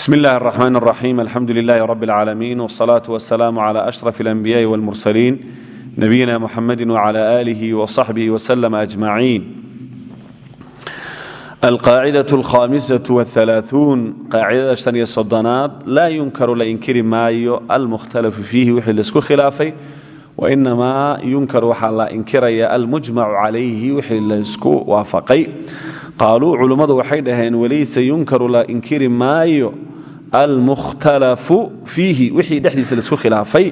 bsm اllahi الرحmn الرaxيm alxamdu لlah rb العaalamiin والصlaaة والسlاam عlى أشرف الأنbiyاءi والmurslيin nabiyina mxamedi وعlى آlih وصaxbih وsلم أجmaعin alqaacidaة الkhamisaة والثaلaaثuun qaacidada شhan iyo soddonaad laa yunkaru la inkiri maayo almukhtalafu fiihi wixii laisku khilaafay wainamaa yunkar waxaa la inkiraya almujmacu calayhi wixii laysku waafaqay qaaluu culummadu waxay dhaheen walaysa yunkaru la inkiri maayo almukhtalafu fiihi wixii dhexdiisa la isku khilaafay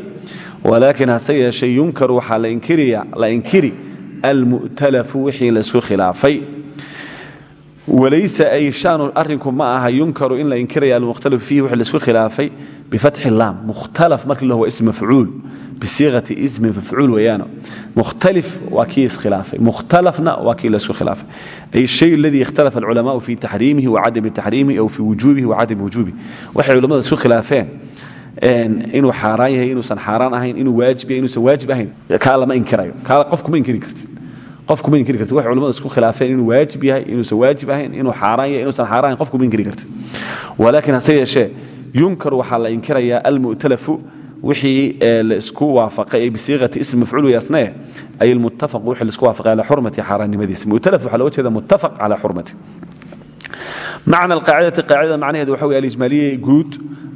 walaakin hase yeeshee yunkaru waxaa la inkiri almu'talafu wixii la isku khilaafay walaysa ay shaanu arrinku ma aha yunkaru in la inkiraya almukhtalafu fiihi wixii la isku khilaafay bifatxi laam mukhtalaf markii la huwa ism mafcuul bisiiqati ismi mafcuul weeyaano. Mukhtalif waa kii iskhilaafay mukhtalafna waa kii la isku khilaafay. Ay shay aladii ikhtalafa alculamaau fi taxriimihi wa cadami taxriimihi aw fi wujuubihi wa cadami wujuubihi waxay culimmada isku khilaafeen inuu xaaraan yahay inuusan xaaraan ahayn inuu waajib yahay inuusan waajib ahayn kaa lama inkirayo kaa qofkuma inkiri kartid qofkuma inkiri kartid. Waxay culimmada isku khilaafeen inuu waajib yahay inuusan waajib ahayn inuu xaaraan yahay inuusan xaaraan ahayn qofkuma inkiri kartid. Walaakin hase yeeshee yunkar waxaa la inkirayaa almu'talafu wixii la isku waafaqay ay bisiiqati ism mafcuul weyaasnae ay almuttafaq wixii la isku waafaqay calaa xurmati xaaraannimadiisa mu'talaf waxaa looga jeeda muttafaq calaa xurmati. Macna alqaacidati qaacidada macnaheedu waxa weye alijmaaliye guud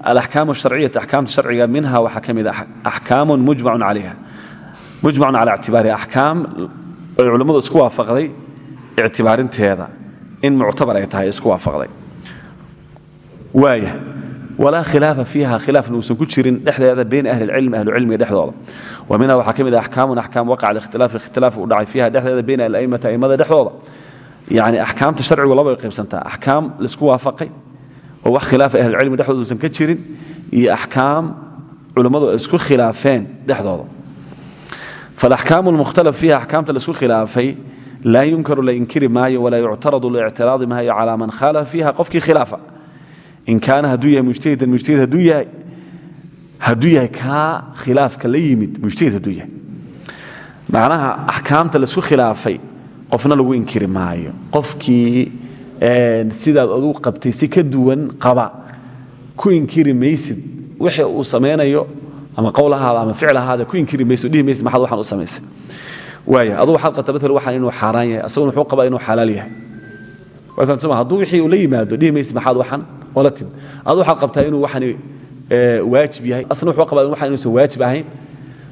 alaxkaam asharciyati axkaamta sharciga minha waxaa ka mid a axkaamun mujmacun calayha. Mujmacun cala ictibaariha axkaam ay culimmadu isku waafaqday ictibaarinteeda. In muctabar ay tahay isku waafaqday. Waaya walaa khilaafa fiiha khilaafna uusan ku jirin dhexdeeda bayn ahli اlcilmi ahlucilmiga dhexdooda. Wa minha waxaa ka mid a axkaamun axkaam waqaca alikhtilaafi ikhtilaaf u dhacay fiiha dhexdeeda bayn ala'immati a'immada dhexdooda. Yani axkaamta sharcigu labay qaybsantaa. Axkaam waafaqay oo wax khilaafa ahlucilmi dhexdooda uusan ka jirin iyo axkaam culummadu ay isku khilaafeen dhexdooda faalaxkaamu lmukhtalaf fiiha axkaamta la isku khilaafay laa yunkaru la inkiri maayo walaa yuctaradu la ictiraadi maayo calaa man khaalafa fiiha qofkii khilaafa in kaana hadduu yahay mujtahidan mujtahid hadduu yahay hadduu yahay kaa khilaafka la yimid mujtahid hadduu yahay macnaha axkaamta la isku khilaafay qofna lagu inkiri maayo qofkii sidaad adu qabtay si ka duwan qaba ama qowl ahaada ama ficil ahaada ku inkiri maysid dhihi maysid maxaad waxaan u samaysay. Waaya adugu waxaad qabta maala waxaan inuu xaaraan yahay asaguna wuxuu qabaa inuu xalaal yahay. Waa fahamsama hadduu wixii uu la yimaado dhihi maysid maxaad waxan oo la timid. Adu waxaad qabtaa inuu waxani waajib yahay asna wuxuu qabaa waxan inuusan waajib ahayn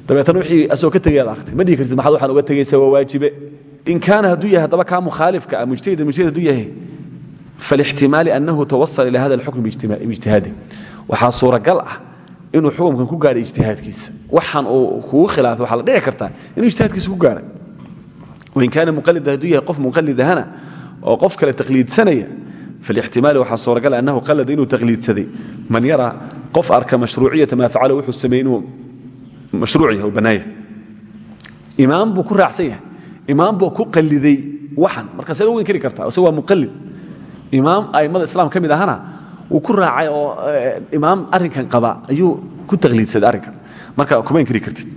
dabeetana wixii asoo ka tegayaad aragtay ma dhihi kartid maxaad waxaan uga tegaysa waa waajibe. In kaana hadduu yahay haddaba kaa mukhaalifka ah mujtahidan mujtahid hadduu yahay falixtimaali annahu tawasal ila hada alxukm biijtihaadi waxaa suuragal ah inuu xukumkan ku gaadhay ijtihaadkiisa. Waxaan uu kugu khilaafay waxaa la dhici kartaa inuu ijtihaadkiisa ku gaadhay wain kaana muqalida hadduu yahay qof muqalidahana oo qof kale taqliidsanaya falixtimaali waxaa suuragal annahu qalada inuu taqliidsaday. Man yara qof arka mashruuciyata maa facala wuxuu sameeyey inuu mashruuc yahay oo ku raacsan yahay. Imaam ku qaliday waxan. Marka seed ugu inkiri kartaa isagu waa muqalid imaam a'immada islam ka ahana wuu ku raacay oo imaam arrinkan qaba ayuu ku taqliidsaday arrinkan. Marka kuma inkiri kartid.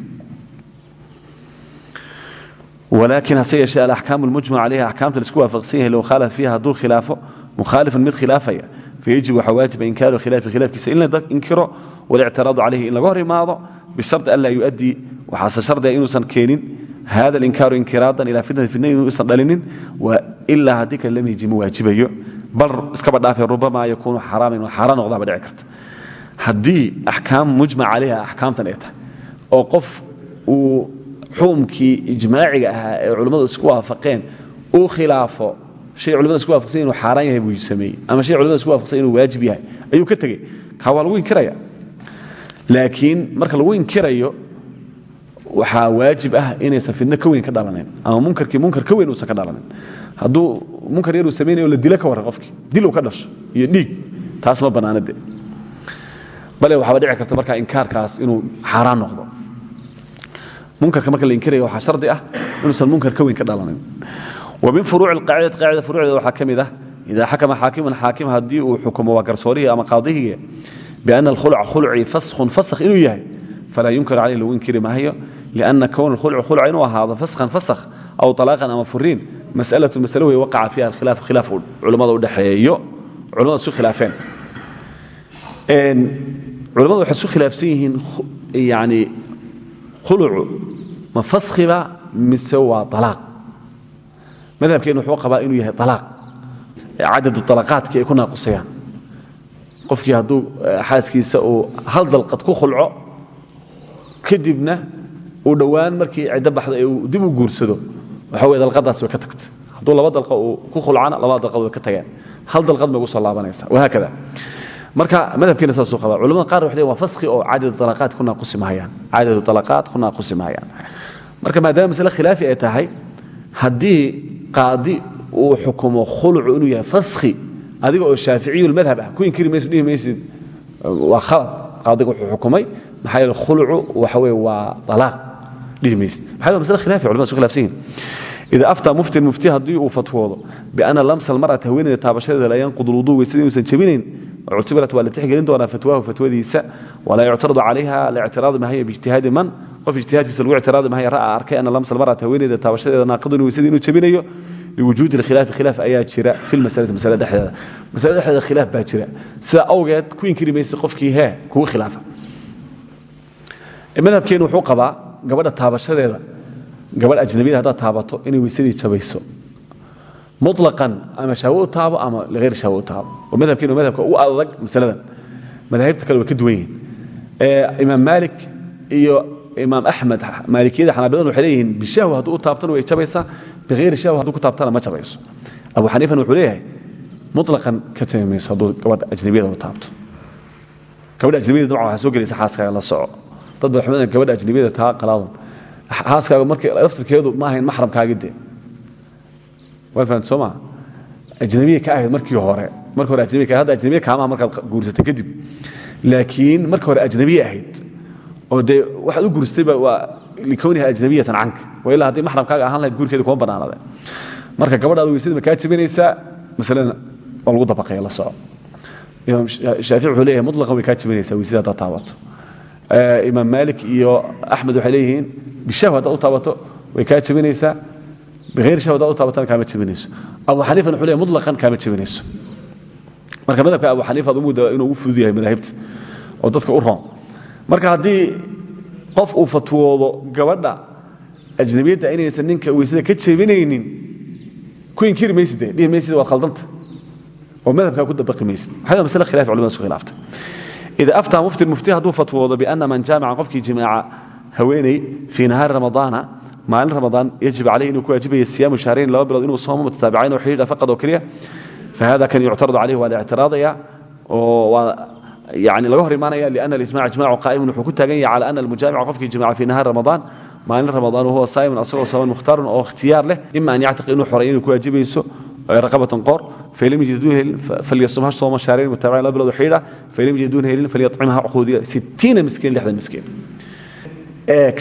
Walaakin hase yeeshee alaxkaam almujmac calayha axkaamta la isku waafaqsan yahay low khaalafa fiiha hadduu khilaafo mukhaalifan mid khilaafaya fayajib waxaa waajiba inkaaru khilaafi khilaafkiisa in la inkiro walictiraadu calayhi in laga hor imaado bishardi an laa yu'addii waxaase shardiga inuusan keenin hada alinkaaru inkiraadan ilaa fitnati fitna inuusan dhalinin ilaa haddii kale lama hijimo waajibayo bal iskaba dhaafee rubama yakuunu xaraaman inuu xaaraan noqdaaba dhici karta. Haddii axkaam mujmac calayha axkaamtan ay tahay oo qof uu xukumkii ijmaaciga ahaa ee culimmadu isku waafaqeen uu khilaafo hay culimada isku waafaqsan inuu xaaraan yahay buu sameeyey ama hay culimada isku waafaqsan inuu waajib yahay ayuu ka tegey. Kaa waa lagu inkiraya laakiin marka lagu inkirayo waxaa waajib ah inaysan fidno ka weyn ka dhalanayn ama munkarkii munkar ka weyn uusan ka dhalanan hadduu munkar yaruu samaynayo la dilo ka warran qofkii dilow ka dhasho iyo dhiig taas ma bannaana de bale waxaaba dhici karta markaa inkaarkaas inuu xaaraan noqdo. Munkarka marka la inkiraya waxaa shardi ah inuusan munkar ka weyn ka dhalanayn. Wa min furuuci alqaacidati qaacida furuucdeeda waxaa ka mid ah idaa xakama xaakimun xaakim haddii uu xukumo waa garsoorihii ama qaadihii biana alkhuluca khulucii faskun faskh inuu yahay falaa yumkin aleh lagu inkiri maayo lana kown hulc hulc inuu ahaado faskan fasak aw alaaqan ama furiin masalatu masale wey waqaca fiiha khilaaf khilaaf culammada udhexeeyo culamada isu khilaafeen culamadu waxay isu khilaafsan yihiin yani khulucu ma faskiba mise waa alaaq madhabkeennu wuxuu qabaa inuu yahay alaaq cadadu alaqaadkii ay ku naaqusayaan qofkii hadduu xaaskiisa uu hal dalqad ku khulco kadibna uu dhowaan markii ciddo baxda ee uu dib u guursado. Waxa wey dalqadaasi way ka tagtay. Hadduu laba dalqa uu ku khulcana labada dalqad way ka tageen. Hal dalqad bay ugu soo laabanaysa. Wahaakada marka madhabkeena saasuu qabaa culamada qaar waxay waa faskhi oo cadadu alaqaad ku naaqusi mahayaan cadadu alaqaad ku naaqusi mahayaan marka maadaama masale khilaafi ay tahay haddii qaadi uu xukumo khulucu inuu yahay faskhi adiga oo shaaficiyulmadhab ah ku inkiri maysid dhihi maysid waa khalad. Qaadiga wuxuu xukumay maxaa yeele khulucu waxa weye waa alaaq dhihi maysid maxaa yeele masale khilafi culamada isu khilafsan yihiin ida aftaa muftin mufti haddii uu fatwoodo biana lamsa almar'ata haweeneyda taabashadeeda la yanqud lwuduu weysada inuusan jebinayn uctibarat waa la tixgelin doonaa fatwahu fatwadiisa walaa yuctaradu calayha la ictiraadi mahaya biijtihaadi man qof ijtihaadkiisa lagu ictiraadi mahaya ra'a arkay ana lamsa almar'ata haweeneyda taabashadeeda naaqidun weysada inuu jebinayo liwujuudi alkhilaafi khilaaf ayaa jira fi lmasalati masale dhexdeeda. Masale dhexdeeda khilaaf baa jira. Sidaa awgeed ku inkiri maysa qofkii hee kugu khilaafa madhabkeenu wuxuu qabaa gabadha taabashadeeda gabadh ajnabiyada haddaad taabato inay weysadii jabayso. Muطlaqan ama shahwo u ama lihayr shahwo u taabo. Madhabka u adag masaladan. Madaahibta kale way ka duwan yihiin. Imaam maalik iyo imaam axmed maalikiyada xanaabiladan waxay leeyihiin bishahwa hadduu u taabtana way jabaysaa bihayri shahwa hadduu ku taabtana ma jabayso. Abu xaniifana wuxuu leeyahay muطlaqan ka jabi mayso hadduu ajnabiyada taabto. Gabadha ajnabiyada dabcan soo gelaysa xaaskaaga la soco dad ba waxay gabadha ajnabiyada taa qalaadan xaaskaaga markii laftirkeedu ma ahayn maxramkaagi dee. Waa fahamta soo ka ahayd markii hore. Marka hore ajnabiya ka hadda ajnabiya kaamaha markaad guursatay kadib. Laakiin marka hore ajnabiya ahayd oo dee waxaad u guursatayba waa likowniha ajnabiyatan canka. Waa ilaa haddii maxramkaaga ahaan lahayd guurkeeda kuma bannaanade marka gabadhaada weysada ma kaa jebinaysaa masalena waa lagu la soco imaam shaafici wuxuu leeyahay way kaa jebinaysaa weysada haddaad imaam maalik iyo axmed waxay leeyihiin bishahwa haddaad u taabato way kaa jebinaysaa. Bihayr shahwa haddaad u taabatana kaama jebinayso. Abu xaniifan wuxuu leeyahay mutlaqan kaama jebinayso. Marka madhabka abu xaniifa ad umuda inuu ugu fudud yahay madaahibta oo dadka u roon. Marka haddii qof uu fatwoodo gabadha ajnabiyadda inaysan ninka weysada ka jebinaynin ku inkiri maysid dee dhihi maysid waad khaldanta. Oo madhabkaa ku dabaqi maysid maxaa masale khilafi culamada isku khilaaftay ida aftaa muftin mufti hadduu fatwoodo biana man jaamaca qofkii jimaaca haweeney fii nahaari ramadaana maalin ramadaan yajib calayhi inuu ku waajibaya siyaamu shahrayn laba bilood inuu soomo mutataabicayn oo xidhiidha faqad oo keliya fahada kan yuctaradu calayhi waa la ictiraadaya oo waa yani laga hor imaanaya liana alijmac ijmacu qaa'imun wuxuu ku taagan yahay cala ana almujaamica qofkii jimaaca fii nahaari ramadaan maalin ramadaan huwa saa'imun asagoo saman mukhtaarun oo ikhtiyaar leh ima an yactiq inuu xoreeyo inuu ku waajibayso raqabatan qoor falam yajiduu helin falyasumha sooma shahrayn mutaabicin laba bilood oo xidhiidha falam yajiduuna helin falyacimha cuquudiya sittiina miskiin lixdan miskiin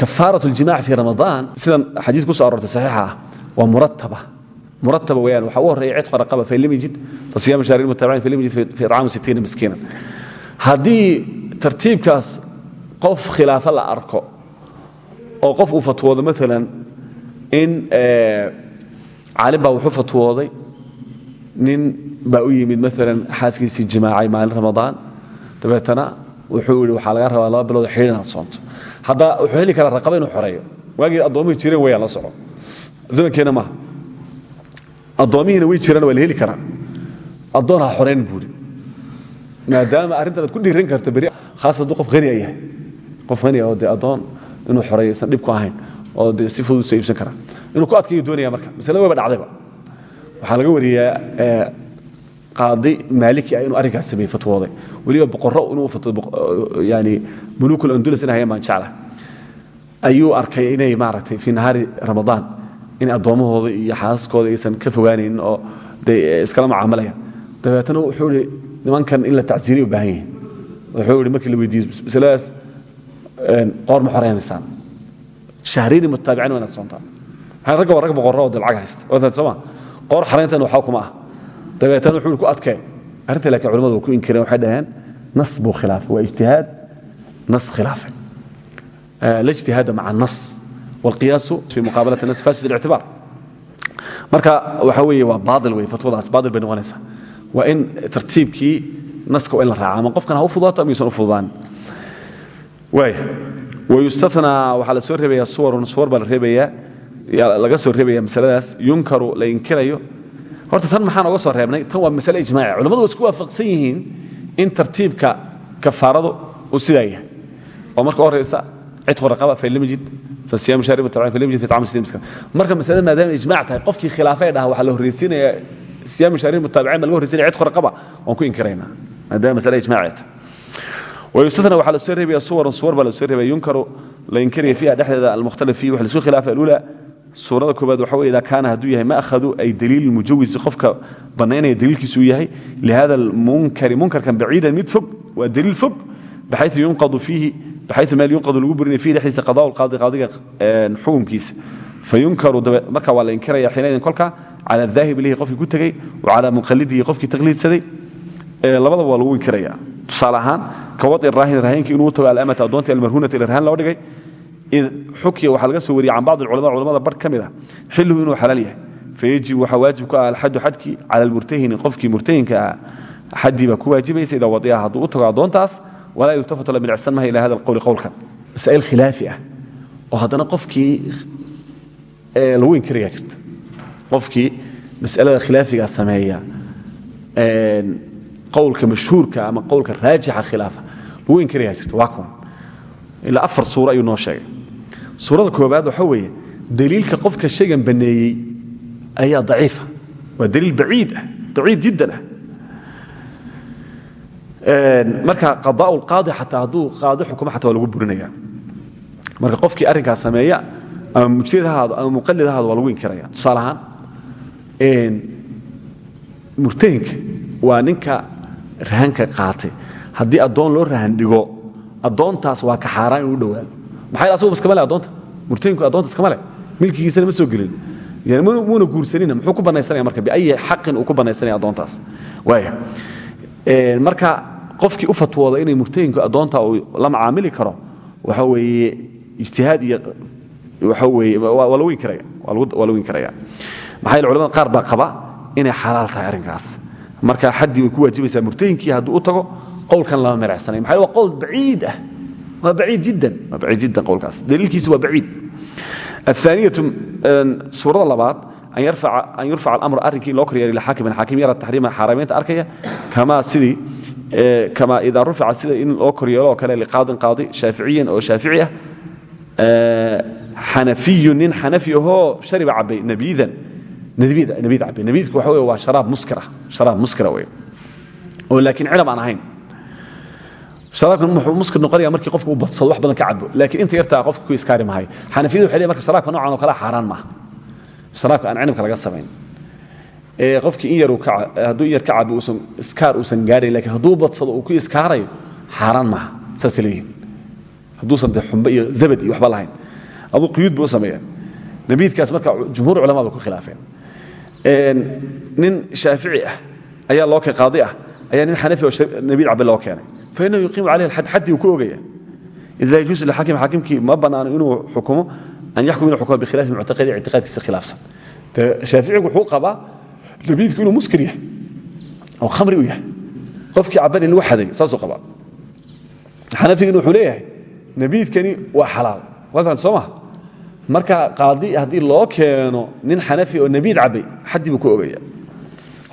kafaaraة اljimac fi ramadaan sidan xadiis ku so aroortay saxiixa ah waa murataba murataba weyaan waxaa u horreeya cidqa raqaba fain lam yajid fasiyam shahrin mutabicin fain lam yajid fi icaamu sittiina miskiinan haddii tartiibkaas qof khilaafo la arko oo qof uu fatwoodo maalan in caalim baa wuxuu fatwooday nin baa u yimid maalan xaaskiisii jimaacay maalin ramadaan. Dabeetana wuxuu yidhi waxaa rabaa laba bilood xidhin inaad soonto. Hadda wuxuu heli karaa raqaba inuu xoreeyo. Waagii addoommihii jireen wayaan la soco. Zamankeenna maaha addoommihiina way jiraan waa heli karaa. Addoon ha buuri maadaama arrintan aad ku dhiiran karta beri khaas hadduu qof haniya yahay. Qof haniya oo dee addoon inuu xoreeyo isan dhib ahayn oo dee si fudud soo iibsan karaa. Inuu ku adkayo doonaya marka masale wayba dhacdayba waxaa laga wariyaa qaadi maaliki inuu arrinkaas sameeyey fatwooday. Weliba boqorro inuu yani muluukul andulus in hayaan jecla ayuu arkay inay maaragtay fii ramadaan in addoommahooda iyo xaasaskooda aysan ka fogaanaynin oo de iskala mucaamalayaan dabeetana wuxuu ihi nimankan in la tacsiiriya u baahan yihiin wuxuu ihi markii la weydiiyo masaladaas qoor ma xoreynaysaan shahriini mutaabicin waa inaad soontaan ragga waa rag boqorro oo de lacag haysta waad sooma qoor xarayntan waxaa kuma ah dabeetana wuxuu ku adkee arrinta laakiin culamadu waa ku inkireen waxay dhaheen nas buu khilaafay waa ijtihaad nas khilaafay la ijtihaada maca nas. Walqiyaasu fi muqaabalati nas fasid اlictibaar marka waxa weeye waa baail wey fatwadaas baail bay noqonaysaa. Waa in tartiibkii naska waa in la raaca ama qofkan ha u fududaato ama yuusan u fududaan. Waaya wayustanaa waxaa la soo reebayaa suwarun suwar baa la reebayaa laga soo reebaya masaladaas yunkaru la inkirayo. Horta tan maxaan oga soo reebnay tan waa masale ijmaaciya culamadu waa isku waafaqsan yihiin in tartiibka kafaaradu uu sidaa yahay. Oo marka horeysa cidqu raqaba falimjid fasiyaamu shaaribat alcayb falimjid fi tacam sidiin miskiin. Marka masalada maadaama ijmaac tahay qofkii khilaafay dhaha waxaa la horreysiinaya siyaamu shaaribat mutaabicayn baa laga horreysinaya cidqu raqaba waan ku inkiraynaa maadaama masale ijmaaciya tahay. Wayustatna waxaa la soo reebaya suwarun suwar baa la soo reebaya yunkaru la inkiraya fiiha dhexdeeda almukhtalif fiihi wax la isku khilaafay alula suurada koobaad waxa idaa kaana hadduu yahay ma akhadu ay daliil mujawisi qofka bannaynaya daliilkiisu uu yahay lihada almunkari munkarkan baciidan mid fog waa daliil fog baxayu yunqadu fiihi baxayu meel yunqadu lagu burinaya fiihi dhexdiisa qadaa lqaadi qaadiga xukumkiisa. Fayunkaru marka waa la inkiraya kolka cala daahib ilayhi qofkii ku tegey wa calaa muqalidihi qofkii taqliidsaday labadaba waa lagu inkiraya tusaale ahaan ka wai raahin rahinkii inuu tago alamata addoontii almarhuunata ila rahan loo dhigay id xukiya waxaa laga soo wariyey can bacd alculama culamada bar ka mid ah xilluhu inuu xalaal yahay. Fayajib waxaa waajib ku ah alxadu xadkii cala almurtahini qofkii murtahinka ah xaddii baa ku waajibaysa idaa wadiyaha. Hadduu u tago addoontaas walaa yultafatu la milicsan maha ila hada alqowli qowlkan masaa'il khilaafi ah oo haddana qofkii lagu inkirayaa jirta. Qofkii mas'alada khilaafigaa sameeya qowlka mashhuurka ama qowlka raajixa khilaafa lagu inkirayaa jirta. Waa kuwan ilaa afar suuro ayuu noo sheegay. Suurada koobaad waxa weeye daliilka qofka shaygan banneeyey ayaa daciifa. Waa daliil baciid ah jiddan ah. Marka qadaa'u lqaadi xataa hadduu qaadi xukumo xataa waa lagu burinaya marka qofkii arrinkaas sameeya ama mujtahid ama muqallid waa lagu inkiraya tusaale ahaan murtahinka waa ninka rahanka qaatay. Haddii addoon loo rahan dhigo addoontaas waa ka xaaraan inuu dhowaado. Maxay asagu iskama le addoonta murtahinku addoonta iskama leh. Milkigiisana ma soo gelin. Muuna guursanina muxuu ku banaysanaya marka? Biayi xaqin uu ku banaysanaya addoontaas waaya marka qofkii u fatwooda inay murtahinku addoonta uu la macaamili karo waxa weeye ijtihaad iyo waxa weeye waa lagu inkiraya waa lagu inkiraya maxaa yeele qaar baa qaba inay xalaal tahay arrinkaas. Marka xaddii way ku waajibaysaa murtahinkii hadduu u tago wlkan lama miracsana ma waa qowl baciid ah. Waa baciid jiddan. Waa baciid jiddan qowlkaas. Daliilkiisu waa baciid. Aلثaaniyatu suurada labaad an yurfac alamr arrinkii loo kor yeer ila xaakiman xaakim yara taxriima xaaramaynta arkaya kamaa sidii kamaa idaa rufaca sida in loo kor yeelo oo kale liqaadin qaadi shaaficiyan oo shaafici ah xanafiyu nin xanafi ahoo shariba cabay nabiidan. Nabiid cabay nabiidku waxa wey waa haraab muskira haraab muskira wey oo laakiin cilam aan ahayn sharaabkan wuxuu muskir noqonaya markii qofku uu badsado wax badan ka cabo laakiin inta yartaa qofka iskaari mahayo xanafiyadu waxay leeyihiin marka sharaabka noocan oo kale xaaraan maaha. Sharaabka aan cinabka laga samayn ee qofkii in yar uu ka hadduu in yar ka cabo uusan iskaar uusan gaarayn laakiin hadduu badsado uu ku iskaarayo xaaraan maaha. Saasay leeyihiin hadduusan dee iyo zabad waxba lahayn. Aduu quyuud buu sameeyaa. Nabiidkaas marka jumhuur culamaa ba ku khilaafeen. Nin shaafici ah ayaa loo keen qaadi ah. Ayaa nin xanafi oo nabiid cabe loo keenay fainahu yuqiimu caleyh alxad xaddigu ku ogaya id laa yajuusu lilxaakim xaakimkii ma bannaano inuu xukumo an yaxkum inuu xukumo bikhilaafi muctaqadi ictiqaadkiisa khilaafsan dee shaaficigu wuxuu qabaa labiidku inuu muskir yahay oo khamri u yahay qofkii cabban in lagu xadayo saasuu qabaa xanafigina wuxuu leeyahay nabiidkani waa xalaal waafan soo maha marka qaadi haddii loo keeno nin xanafi oo nabiid cabbay xaddi buu ku ogaya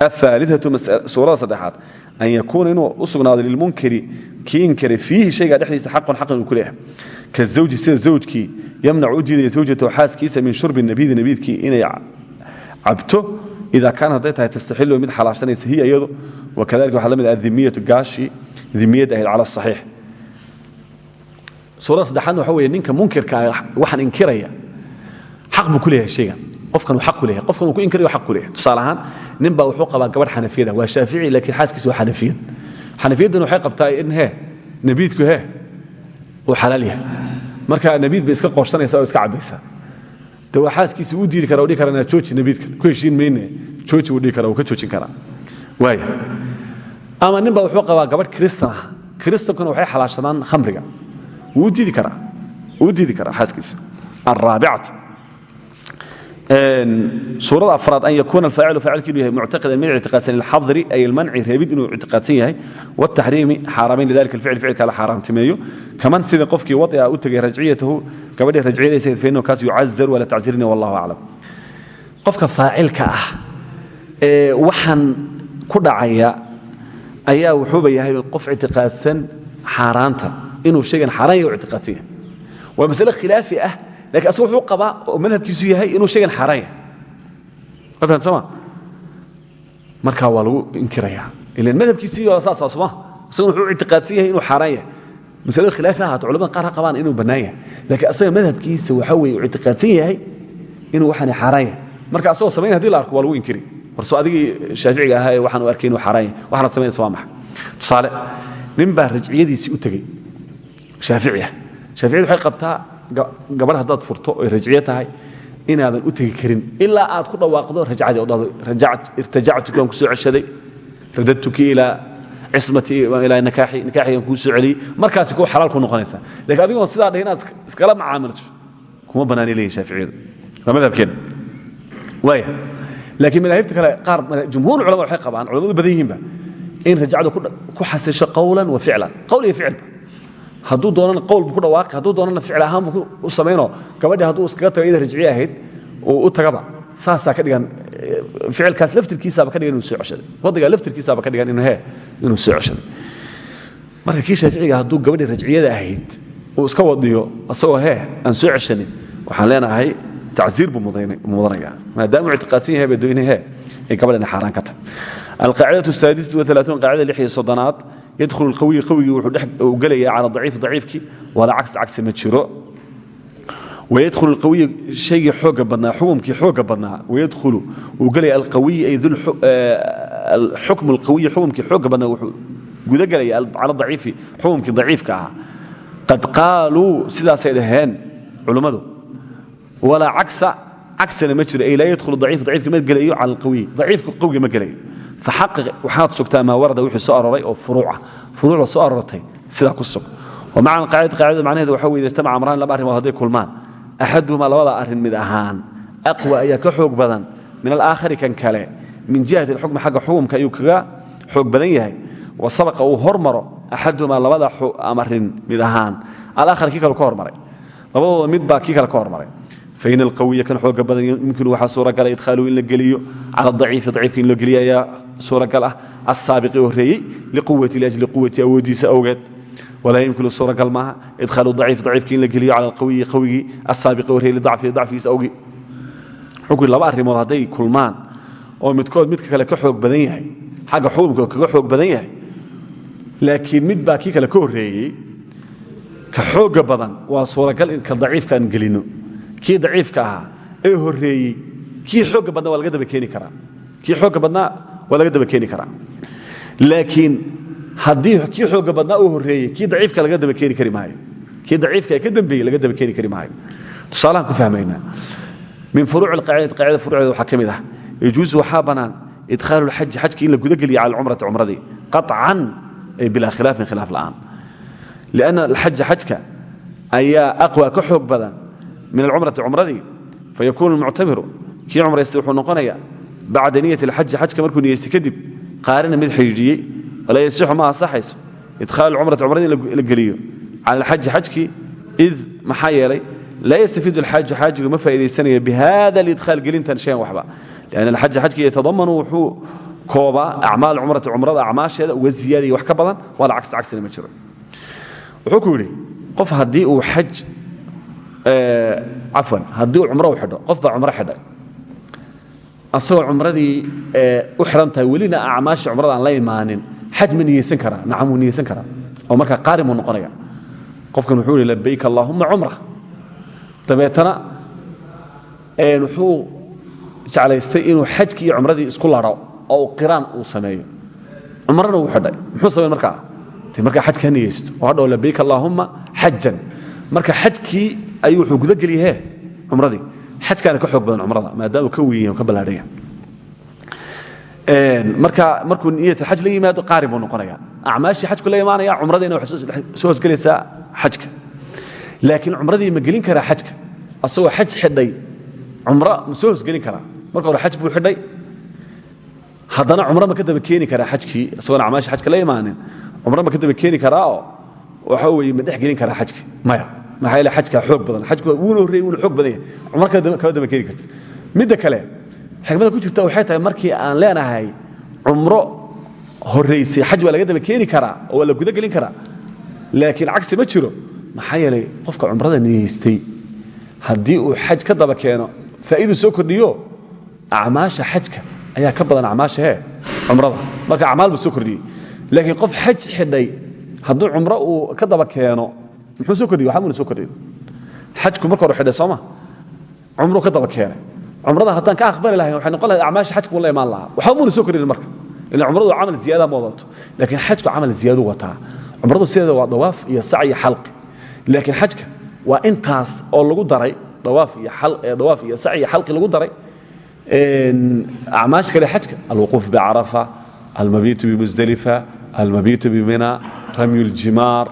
aaalithatu suurada saddexaad an yakuuna inuu u sugnaado lilmunkari kii inkaray fiihi shaygaa dhexdiisa xaqun xaqin uu ku leeyahay. Ka zawji sida zawjkii yamnacu u diidaya zawjatahu xaaskiisa min shurbi nabiidi nabiidkii inay cabto idaa kaana hadday tahay tastaxilu mid xalaashanaysa hiya iyadu. Wa kadalika waxaa la mid ah adimiyatu gaashii dimiyad ahayd cala asaxiix suuradda saddexaadna waxa weeye ninka munkirka ah, waxaan inkiraya xaq buu ku leeyahay shaygan qofkan uu xaq ku leeyahay qofkan uu ku inkirayo xaq ku leeyahay. Tusaale ahaan nin baa wuxuu qabaa gabadh xanafiyada waa shaafici laakiin xaaskiisa waa xanafiyad. Xanafiyaddana waxay qabtaa in hee nabiidku hee uu xalaal yahay. Marka nabiid bay iska qoorsanaysaa oo iska cabaysaa. De waa xaaskiisa uu diidi kara u dhihi kara naa jooji nabiidka ku heshiin mayne jooji uu dhihi kara uu ka joojin karaa. Waaya ama nin baa wuxuu qabaa gabadh kiristan ah. Kiristankuna waxay xalaashadaan khamriga. Wuu diidi karaa wuu diidi karaa xaaskiisa. Alraabicatu suurada afraad an yakuuna alfaacilu faacilku inuu yahay muctaqidan mid ictiqaadsan lilxadri ay ilmanci reebid inuu ictiqaadsan yahay wataxriimi xaaraamayn lidalika alficl ficilka la xaaraamtimeeyo. Kaman sida qofkii wadia u tegay rajciyatahu gabadhii rajciyadaysa kaas yucazar wala taczirini wallahu aclam qofka faacilka ah ee waxaan ku dhacaya ayaa wuxuuba yahay qof ictiqaadsan xaaraanta inuu shaygan xaaraan yahay u ictiqaadsan yahay. Waa masale khilaafi ah laakiin asga wuxuu qabaa oo madhabkiisu yahay inuu shaygan xaaraan yahay ma? Soma markaa waa lagu inkiraya ilan madhabkiisii saasaa soma isaguna wuxuu ictiqaadsan yahay inuu xaaraan yahay masalada khilaafi ahaato culamada qaar ha qabaan inuu bannaan yahay laakiin asaga madhabkiisa waxa weeye uu ictiqaadsan yahay inuu waxani xaaraan yahay marka asagoo samayn haddii la arko waa lagu inkiri. Warso adigii shaaficiga ahaa ee waxaan u arkay inuu xaaraan yahay waxaanad samaynaysa waa maxay tusaale nin baa rajciyadiisii u tegey shaafici ah. Shaaficiyadu waxay qabtaa gabadh haddaad furto oy rajciyo tahay inaadan u tegi karin. Ilaa aad ku dhawaaqdo waan ku soo ceshaday radadtuki ilaa cismatii ilaa nikaaxi nikaaxigan kuu soo celiyey. Markaasi kuwa xalaal ku noqonaysaa lakiin adigoon sidaa dhahin inaad iskala macaamilto kuma bannaanay leeyihiin shaaficiyadu. Waa madhabkeena waaya. Laakiin madaahibta kale qaar jumhuur culama waxay qabaan culamadu badan yihiinba in rajacdu ku xasisho qawlan wa ficlan. Qawl iyo ficilba hadduu doonana qowl buu ku dhawaaqi hadduu doonana ficil ahaan buu u samaynoo gabadhii hadduu iskaga tago iyada rajciye ahayd uu u tagaba. Saasaa ka dhigan ficilkaas laftirkiisaaba ka dhigan inuu soo ceshaday waddigaa laftirkiisaaba ka dhigan inuu he inuu soo ceshaday marka kii shaaficiga hadduu gabadhii rajciyada ahayd uu iska wadiyo asagoo hee aan soo ceshanin waxaan leenahay tacziir buu mudanaya. Maadaamuu ictiqaadsan yahay badoyne he ay gabadhani xaaraan ka tahay. Alqaacidatu asaadisatu waalaatuun qaacida lix iyo yadkhulu alqawiy qawigii wuxuu gelaya cala daciif daciifkii walaa cagsi cagsi ma jiro wayadkhulu alqawiy shaygii xooga badnaa xukumkii xooga badnaa wayadkhulu wuu gelaya alqawiy ay xukmu alqawiyi xukumkii xooga badnaa wuxuu gudagelaya cala daciifi xukumkii daciifka ahaa qad qaaluu sidaasay dhaheen culummadu walaa cagsa cagsina ma jiro ay laa yadkhulu daciif daciifka ma gelayo cala alqawiy. Daciifka qawiga ma gelayo. Faxaqiq waxaad sugtaa maa warada wixii soo aroray oo furuuca. Furuucda soo arortay sidaa ku sug. Wa macna alqaacida qaacidada macnaheedu waxa weye ijtamaca amraan laba arrimood hadday kulmaan. Axaduhumaa labada arrin mid ahaan. Aqwa ayaa ka xoog badan. Min alaakhari kan kale min jihati alxukmi xagga xukumka ayuu kaga xoog badan yahay. Wa sabaqa uu hormaro axaduhumaa labada amarin mid ahaan. Alaakhar kii kale ka hormaray. Labadooda mid baa kii kale ka hormaray fain alqawiya kan xooga badan yumkinu waxaa suuragala idkhaaluhu in la geliyo cala daciifi daciifka in loo geliyo ayaa suuragal ah asaabiqi horreeyey liquwati liajli quwati awooddiisa awgeed walaa yumkinu suuragal maaha idkhaalu daciif daciifka in la geliyo cala alqawiyi qawigii asaabiqi horreeyey lidacfihi dacfigiisa awgii xukun laba arrimood hadday kulmaan oo midkood midka kale ka xoog badan yahay xagga xukumka kaga xoog badan yahay laakiin mid baa kii kale ka horreeyey ka xooga badan waa suuragal ka daciifka aan gelinno kii daciifka ahaa ee horreeyey kii xooga badnaa waa laga daba keeni karaa. Kii xooga badnaa waa laga daba keeni karaa. Laakiin haddii kii xooga badnaa uu horreeyey kii daciifka laga daba keeni kari maayo kii daciifka ee ka dambeeyey laga daba keeni kari maayo. Tusaalahaan ku fahmaynaa min furuuci alqaacidati qaacida furuuceeda waxaa ka mid ah yajuusu waxaa bannaan idkhaalu lxaji xajki in la gudageliya cala alcumrati cumradii qaطcan ay bilaa khilaafin khilaaf la'aan. Lianna alxaja xajka ayaa aqwa ka xoog badan min alcumrati cumradii fayakuunu almuctamiru kii cumraystay wuxuu noqonayaa bacda niyati alxaji xajka markuu niyeystay kadib qaarina mid xidhiidhiyey walaa yasixu ma asaxayso idkhaalu alcumrati cumradii in la geliyo cala alxaji xajkii id maxaa yeelay laa yastafiidu alxaaju xaajigu ma faa'iidaysanaya bihada alidkhaal gelintan shayan waxba lianna alxaja xajki yatadamanu wuxuu koobaa acmaal cumrati cumrada acmaasheeda wa ziyaadaya wax ka badan wala cagsi cagsina ma jiro wuxuu ku yidhi qof haddii uu xaj cafwan haddii uu cumro u xidho qof baa cumro xidhay. Asagoo cumradii u xidhan welina acmaashii cumrada la imaanin. Xaj ma niyeysan karaa nacam wuu niyeysan oo markaa qaarin buu noqonaya qofkan wuxuu yihi labayk allaahuma cumra. Dabeetana wuxuu jeclaystay inuu xajkii iyo cumradii isku laro oo qiraan uu sameeyo. Cumrana wuu xidhay. Muxuu samayn markaa? Markaa xajka ha niyeysto oo hadhow labayk allaahuma xajan marka xajkii ayuu wuxuu gudagelyahe cumradii. Xajkaana ka xoog badan cumrada maadaama ka weyn ka ballaadhanya marka markuu niyat xaj la yimaado qaari buu noqonaya acmaashii xajku la imaanaya cumradiina waxay soo hosgelaysaa xajka. Laakiin cumradii ma gelin karaa xajka. Asagoo xaj xidhay cumro ma soo hosgelin karaa. Marka hore xaj xidhay. Haddana cumro ma ka daba keeni karaa xajkii isagoon acmaasha xajka la imaanin. Cumro ma ka daba keeni karaao waxa weeye ma dhex gelin karaa xajkii. Maya maxaa yeele xajkaa xoog badan. Xajku wuuna horreeyey wuuna xoog badan yahay cumro kama daba keeni karta midda kale xikmada ku jirta waxay tahay markii aan leenahay cumro horraysay xaj waa laga daba keeni karaa oo waa la guda gelin karaa. Laakiin cagsi ma jiro. Maxaa yeelay qofka cumrada niyeystay haddii uu xaj ka daba keeno faa'iiduu soo kordhiyo? Acmaasha xajka ayaa ka badan acmaasha hee cumrada. Marka acmaal soo kordhiyey. Laakiin qof xaj xidhay hadduu cumro uu ka daba keeno muxuu soo kordhiye waxba muna soo kordhiyin xajku marka hore xidhay sooma. Cumruu ka daba keenay. Cumrada haddaan ka aqbali lahayn waxay noqon lahayd acmaasha xajka un la imaan lahaa. Waxba muna soo kordhin marka. Ila cumradu camal ziyaada ma wadato. Laakiin xajku camal ziyaadu wataa. Cumradu sideeda waa dawaaf iyo sac iyo xalqi. Laakiin xajka waa intaas oo lagu daray dawaaf iyo dawaaf iyo sac iyo xalqi lagu daray. Acmaasha kale xajka alwuquuf bicarafa almabiitu bimusdelifa almabiitu bimina ramyu ljimaar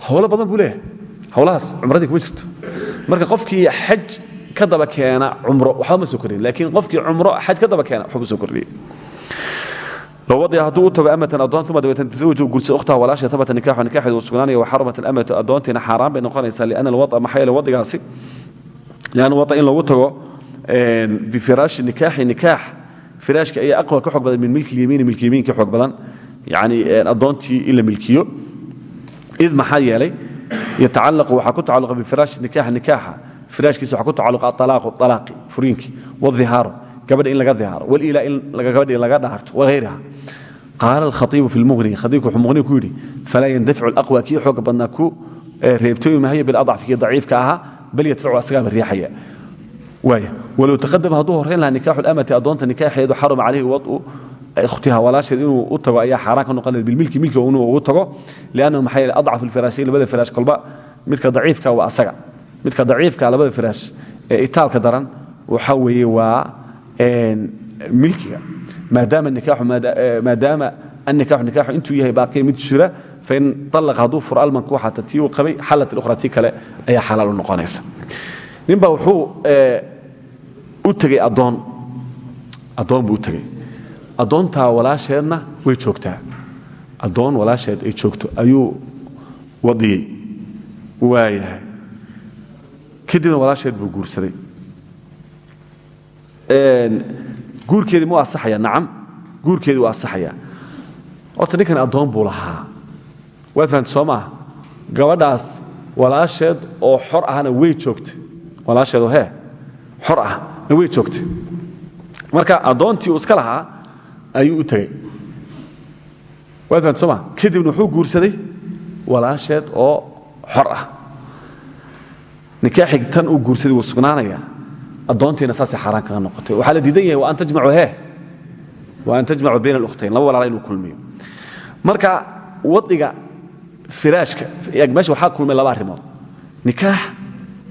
howlo badan buu leeyahay. Howlahaas cumradii kuma jirto. Marka qofkii xaj ka daba keena cumro waxba ma soo kordhin. Laakiin qofkii cumro xaj ka daba keena waxbuu soo kordhiyey loo wadaya hadduu u tago amatan addoon uma dabeetan tasawaju guursada ukhtaha walaasha tabata nikaxu nikaxeedu uu sugnaanaya waxaramat alamatu addoontiina xaaraan bay noqonaysaa lianna alwada maxaa yeele wadigaasi. Lianna wada in loogu tago bifiraashi nikaaxi nikaax. Firaashka ayaa aqwa ka xoog badan min milki lyamiini milki yamiin ka xoog badan. Yacni addoontii in la milkiyo id maxaa yeelay yatacallaqu waxaa ku tacalluqa bifiraashi nikaaxa nikaaxa firaashkiisa waxaa ku tacalluqa alaaqu alaaqi furiinkii wadihaaru gabadha in laga dihaaro waliilaa in gabadha in laga dhaarto wahayriha qaala alkhaiibu fi lmuqni khaiibku wuxuu muqni ku yidhi falaa yandaficu alaqwa kii xooga badnaa ku reebtoomi mahayo biladcfi kii daciifka ahaa bal yadfacu asagaaba riixaya waaya walow taqadama hadduu horrayn lahaa nikaaxu lamati addoonta nikaaxeedu xaruma calayhi wadu ikhtiha walaasheed inuu u tago ayaa xaaraan ka noqonaya bilmilki milki inuu ugu tago liannahu maxaa yeele adcafu lfiraashayn labada firaash kolba midka daciifka waa asaga midka daciifka labada firaash ee itaalka daran waxa weeye waa milkiga maadaama annikaaxu nikaaxu intuu yahay baaqiya mid jira fain alaqa hadduu furo almankuuxata tii uu qabay xallat ilukhra tii kale ayaa xalaal u noqonaysa ninbaa wuxuu u tegey addoon addoon buu u tegey addoontaa walaasheedna way joogtaa addoon walaasheed ay joogto. Ayuu wadiyey waayahay. Kadibna walaasheed buu guursaday. Guurkeedii mu asaxaya nacam. Guurkeedii wuu asaxaya horta ninkan addoon buu lahaa. Waad fahamta soo maaha? Gabadhaas walaasheed oo xor ahna way joogtay walaasheed oo hee? Xor ah na way joogtay marka addoontii uu iska lahaa ayuu u tegey maha kadibna wuxuu guursaday walaasheed oo xor ah. Nikaaxig tan uu guursaday wuu sugnaanayaa. Addoontiina saasay xaaraan kaga noqotay. Waxaa la diidan yahay wa an tajmacu he wa an tajmacu bayna alkhtayn laba walaala inuu kulmiyo. Marka waddiga firaashka meesha waxaa kulmay laba arrimood. Nikaax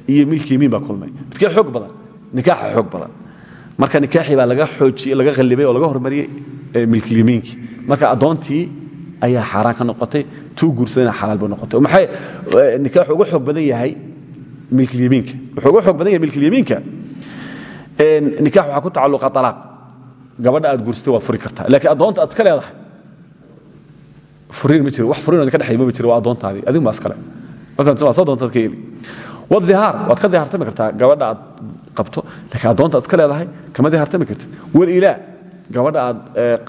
iyo milki yamiin baa kulmay. Midkee xoog badan nikaaxa xoog badan marka nikaaxii baa laga xoojiyey laga qallibay oo laga hormariyey milkilyamiinkii marka addoontii ayaa xaaraan ka noqotay tuu guursadayna xalaal bay noqotay. Maxay nikaaxu uga xoog badan yahay milkilyamiinka wuxuu uga xoog badan yahay milkilyamiinka nikaax waxaa ku tacalluqa alaaq gabadha aad guursatay waad furi kartaa. Laakiin addoonta aad iska leedahay furiin ma wax furiin ka dhexay ma jiro waa addoontaadii adigu baa iskale masalan soo doontaad ka heli. Wadihaar waad ka dihaartami kartaa gabadha aad qabto. Laakiin addoonta aad iska leedahay kama dihaartami kartid. Walilaa gabadha aad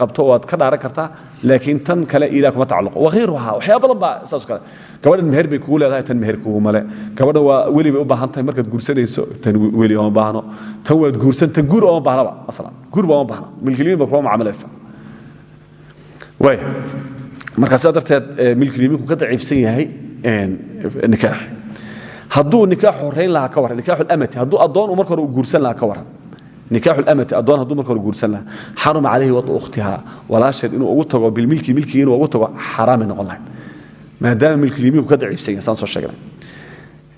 qabto waad ka dhaaran kartaa laakiin tan kale ilaa kuma tacalluqo. Wahiiruhaa waxyaaba badan baa saas kale. Gabadhan meher bay kugu leedahay tan meher kugu male. Gabadhan waa weli bay u baahan tahay markaad guursanayso tan weli ooma baahno. Tan waad guursan tan guur ooma baahnaba masalan. Guur ba ooma baahna. Milkiliyin ba kuma macaamilaysa waaya marka sidaa darteed milkiliyimiinku ka daciifsan yahay nikaax hadduu nikaax horrayn lahaa ka warran nikaaxu lamati hadduu addoon marka hore u guursan lahaa ka warran nikaaxu lamati addoon hadduu marka hore guursan lahaa. Xaruma calayhi wadu ukhtihaa walaasheed inuu ugu tago bilmilki milkigi inuu ugu tago xaaraamay noqon lahayd. Maadaama milkiliyimiinku ka daciifsan yahay saan soo sheegnay.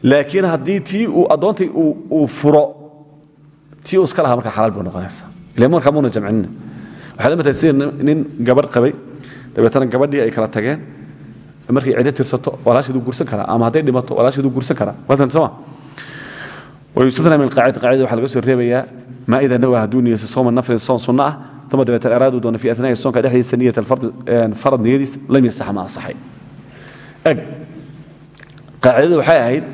Laakiin haddii tii uu addoontay uu furo tii uu iska marka xalaal bay noqonaysaa ila markaa muuna jamcinina waxay la mid tahay sida nin gabarh qabay. Dabeetana gabadhii ay kala tageen markay ciddo tirsato walaasheed uu guursan karaa ama hadday dhimato walaasheed uu guursan karaa. Waa fahamta sooma wayustana min qaacida qaacida waxa laga soo reebayaa maa ida nawa hadduu niyeyso sowma naflin soon sunno ah uma dabeetan araadu doona fi atnaa'i soonka dhexdiisa niyat farad niyadiis lam yasax ma asaxay eg qaacidadu waxay ahayd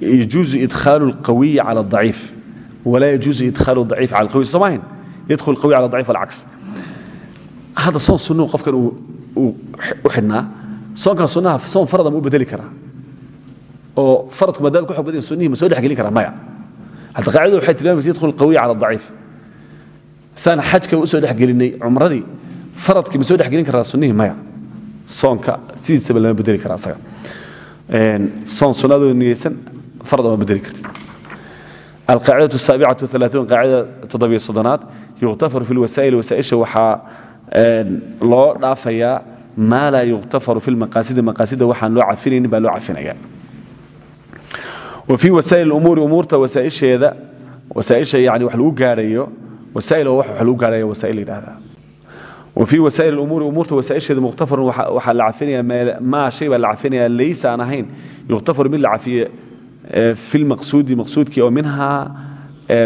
yajuuzu idkhaalu alqawiyi cala aldaciif. Walaa yajuuzu idkhaalu daciif cala alqawiy soomaahin yadkhul alqawiy cala daciif alcaks hadda soon sunnuhu qofkan uu xidhnaa soonkan sunnaha soon farada ma bedeli karaa oo faradku maadaama ku xog badan sunnihii ma soo dhexgelin karaa maya. Hadda qaacidadu waxay tilmaamaysa yadkhul alqawiy cala aldaciif saan xajka u soo dhexgelinay cumradii faradkii ma soo dhexgelin karaa sunnihii maya. Soonka sidiisaba lama bedeli kara asaga. Soon sunnadoo niyeysan farad ma bedeli kartid. Alqaacidatu asaabicatu alaauun qaacida toddobiyo soddonaad yukhtafaru fi lwasaa'il wasaaisha waxaa loo dhaafayaa maa laa yukhtafaru fi lmaqaasidi maqaasida waxaan loo cafinaynin baa loo cafinaya wa fii wasaa'il umuuri umuurta wasaaisheeda wasaaisha yani wax lagu gaarayo wasaa'il oo wax lagu gaaraya wasaa'il yidhahdaa wfii wasaa'il umuuri umuurta wasaaisheeda mukhtafarun waxaa la cafinaya maa shay baa la cafinaya laysa aan ahayn yukhtafaru mid la cafiye fi lmaqsuudi maqsuudkii oo minhaa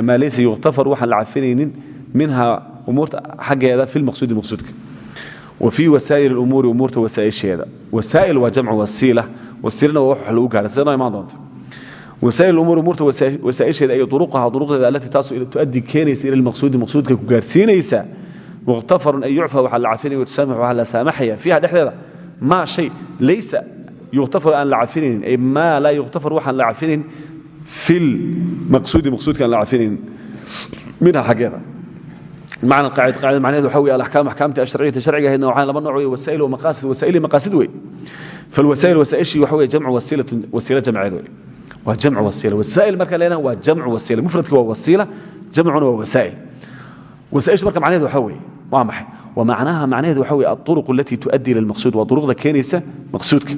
maa laysa yukhtafaru waxaan la cafinaynin minhaa umuurta xaggeeda fi lmaqsuudi maqsuudka wa fii wasaa'il umuuri umuurta wasaaisheeda. Wasaa'il waa jamcu wasiila. Wasiilana waa wax lagu gaara sida noo imaan doonta wasaa'il umuuri umuurta wasaaisheeda ay duruqaha duruqdeeda allatii taasu tuaddi keenaysa ila lmaqsuudi maqsuudka ku gaarsiinaysa mukhtafarun an yucfa waxaa la cafinaya watusaamax waxaa la saamaxaya. Fiiha dhexdeeda maa shay laysa yukhtafaru aan la cafinaynin ay maa laa yukhtafaru waxaan la cafinayn fi lmaqsuudi maqsuudka aan la cafinaynin minha xaggeeda macna qaacida qaacida macnaheedu waxa weeye alaxkaam axkaamta asharciyata sharciga ahaydna waxaan laba nooc weeye wasaa'il wa maqaasid wasaa'il maqaasid wey falwasaa'il wasaa'ishii waxa weeye jamcu wasiilatun wasiilo jamceed wey waa jamcu wasiila wasaa'il marka leena waa jamcu wasiila mufradki waa wasiila jamcuna waa wasaa'il wasaaisha marka macnaheedu waxa weeye waa maxay wamacnaha macnaheedu waxa weye aلطuruq alatii tuؤaddi ila اlmaqsuud waa duruqda keenaysa maqsuudka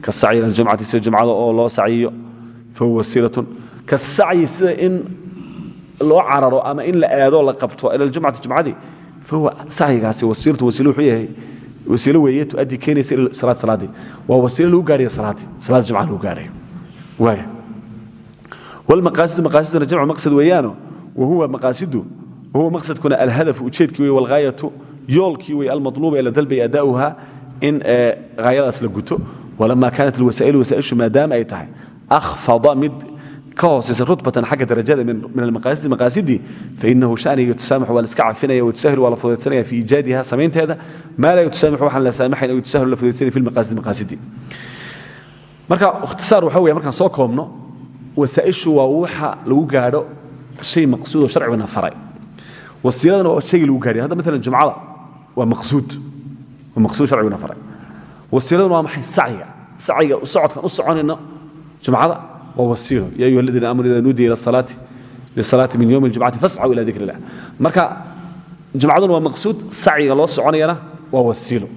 kasacyi ila ljumcati sida jumcada oo loo sacyiyo fahuwa wasiilatun kasacyi sida in loo cararo ama in la aado la qabto ila ljumcati jumcadii fahuwa sacyigaasi wasiilatu wasiilo wuxuu yahay wasiilo weeye tuؤaddi keenaysa ila salaad salaadii. Waa wasiilo lagu gaarhaya salaadii salaad jumca lagu gaarhayo waaya wاlmaqaasidu maqaasiduna jamcu maqsad weeyaano wahuwa maqaasidu wahuwa maqsadkuna alhadaf ujeedkii wey walghaayatu yoolkii wey almaluuba ee la dalbaya ada'uha in haayadaas la guto. Walamaa kaanat alwasaa'ilu wasaaishu maadaama ay tahay akhfada mid ka hoosaysa rutbatan xagga darajada min almaqaasidi maqaasidii fainahu shaniga tusaamax waa la iska cafinaya watusaahil waa la fudaysanaya fi iijaadiha samaynteeda maa laa yutusaamax waxaan la saamaxayn o tusahilu la fudaysanaya fi lmaqaasidi maqaasidii marka ikhtisaar waxa weya markaan soo koobno wasaaishu waa waxa lagu gaadho shay maqsuudoo sharciguna faray. Wasiiladana waa shaygii lagu gaariya hadda maalan jumcada waa maqsuud. Waa maqsuud sharciguna faray. Wasiiladuna waa maxay? Sacyiga. Sacyiga socodkan u soconayno jumcada wasiilo ya ayuha aladiina aamanu ida nuudiya lisalaati min yowmi aljumcati fascaw ila dikr illah marka jumcaduna waa maqsuud sacyiga loo soconayana waa wasiilo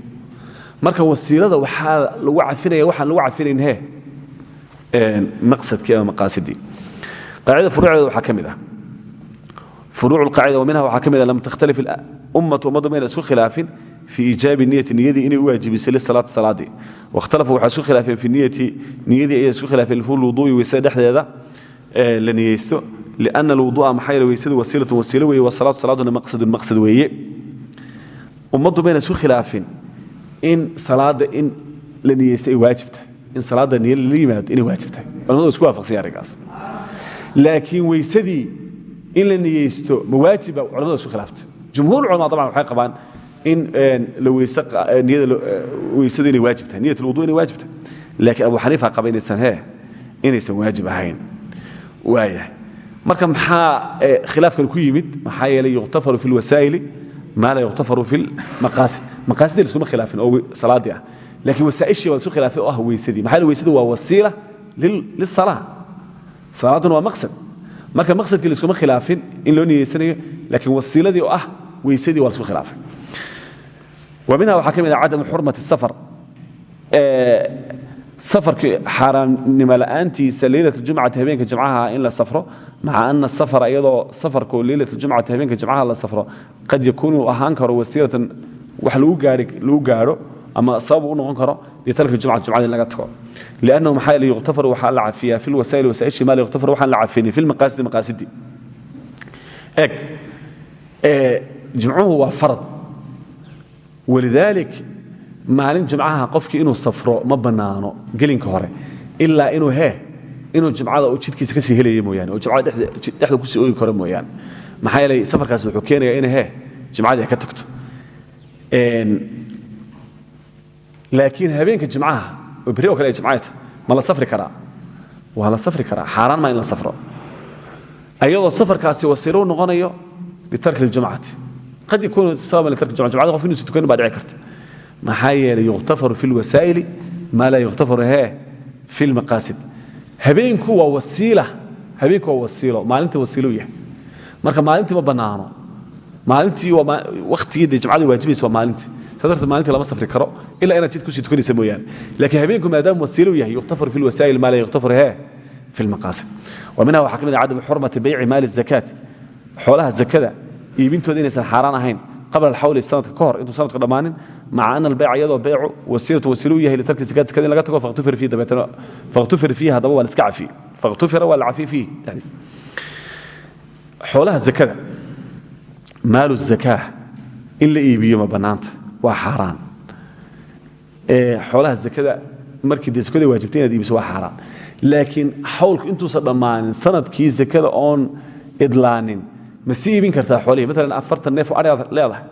marka wasiilada waxaa lagu cafinaya waxaan lagu cafinayn he maqsadkii ama maqaasidii qaacida furuuceeda waxaa ka mid ah furuuc اlqaacida wa minha waxaa ka mid a lam takhtalif ummatu ummaddu mayna isku khilaafin fii iijaabi niyati niyadii inay u waajibisay lisalaati salaadii wakhtalafu waxaa isku khilaafeen fi niyati niyadii ayay isku khilaafeen fi lwuduui weysada dhexdeeda la niyeysto. Liana alwuduu'a maxaa yeele weysadu wasiilatun wasiilo weeye wasalaatu salaaduna maqsadun maqsad weeye. Ummaddu mayna isku khilaafin in salaada in la niyeysto ay waajib tahay in salaada niya lala yimaado inay waajib tahay. Culamadu isku waafaqsanya arrinkaas. Laakiin weysadii in la niyeysto ma waajiba culamada isu khilaaftay jumhuur culama taban waxay qabaan in la weyse niyada weysadu inay waajib tahay. Niyat alwudu inay waajib tahay. Laakiin abu xaniifa qaba inaysan hee inaysan waajib ahayn. Waaya marka maxaa khilaafkan ku yimid? Maxaa yeelay yukhtafaru fi lwasaa'ili maa laa yukhtafaru fi lmaqaasid maqaasidii liskuma khilaafin oo salaadii ah. Laakiin wasaa'ishii waa isu khilaafay oo ah weysadii maxaa yeele weysadu waa wasiila lisalaa salaaduna waa maqsad. Marka maqsadkii laiskuma khilaafin in loo niyeysanayo laakiin wasiiladii oo ah weysadii waa la isku khilaafay minha waxaa ka mid ah cadamu xurmati safar. Safarkii xaaraamnimo la'aantiisa leylat ljumcati habeenka jimcaha in la safro maca ana safara iyadoo safarku leylat ljumcati habeenka jimcaha la safro qad yakuunu ahaan karo wasiilatan wax lagu gaaro ama sabab u noqon karo litarki jumca jumcada in laga tago. Liannahu maxaa yeele yuqtafaru waxaa la cafiyaa fi lwasaa'il wasaa'ishi maa la yuqtafaru waxaan la cafinin fi lmaqaasidi maqaasidi. Eeg jimcuhu waa farad walidaalik maalin jimcaha qofkii inuu safro ma bannaano gelinka hore. Ilaa inuu hee inuu jimcada uu jidkiisa ka sii helaya mooyaane oo jimcada dhexda ku sii oogi karo mooyaane. Maxaa yeelay safarkaasi wuxuu keenayaa inay hee jimcadii ay ka tagto. Laakiin habeenka jimcaha oo berri oo kale ay jimcada tahay ma la safri karaa? Waa la safri karaa. Xaaraan maa in la safro. Ayadoo safarkaasi wasiilo u litarki jumca jumcada qof inuusa tukanin baa dhici karta maxaa yeelay yukhtafaru fi اlwasaa'ili maa laa yukhtafaru hee fi اlmaqaasid habeenku waa wasiila habeenku waa wasiilo maalinta wasiilo yahay marka maalintii ma bannaano maalintii wakhtigii dee jumcada waajibaysa waa maalintii saa darteed maalintii lama safri karo ilaa inaad jid ku sii tukanaysa mooyaane laakiin habeenku maadaama wasiilo yahay yukhtafaru fi lwasaa'il maa laa yukhtafaru hee fi lmaqaasid wa minha waxaa ka mid ah cadamu xurmati bayci maali zakaati xoolaha zakada iibintooda inaysan xaaraan ahayn qabla alxawli sanadka ka hor intuu sanadka dhammaanin maca ana albayca iyadoo baycu wasiilatu wasiilo u yahay litarki zakaat zakada in laga tago fakhtufir fiihi dabeetana fakhtufir fiihi haddaba waa la iska cafiyey. Fakhtufira waa la cafiyey fiihi dhexdiisa xoolaha zakada maalu zakaa in iibiyo ma bannaanta waa xaaraan. Xoolaha zakada markii dee waajibtay inaad iibiso waa xaaraan. Laakiin xawlku intuusan dhammaanin sannadkii zakada oon idlaanin ma si iibin kartaa xoolihii? Maalan afartan neef oo adhaad leedahay.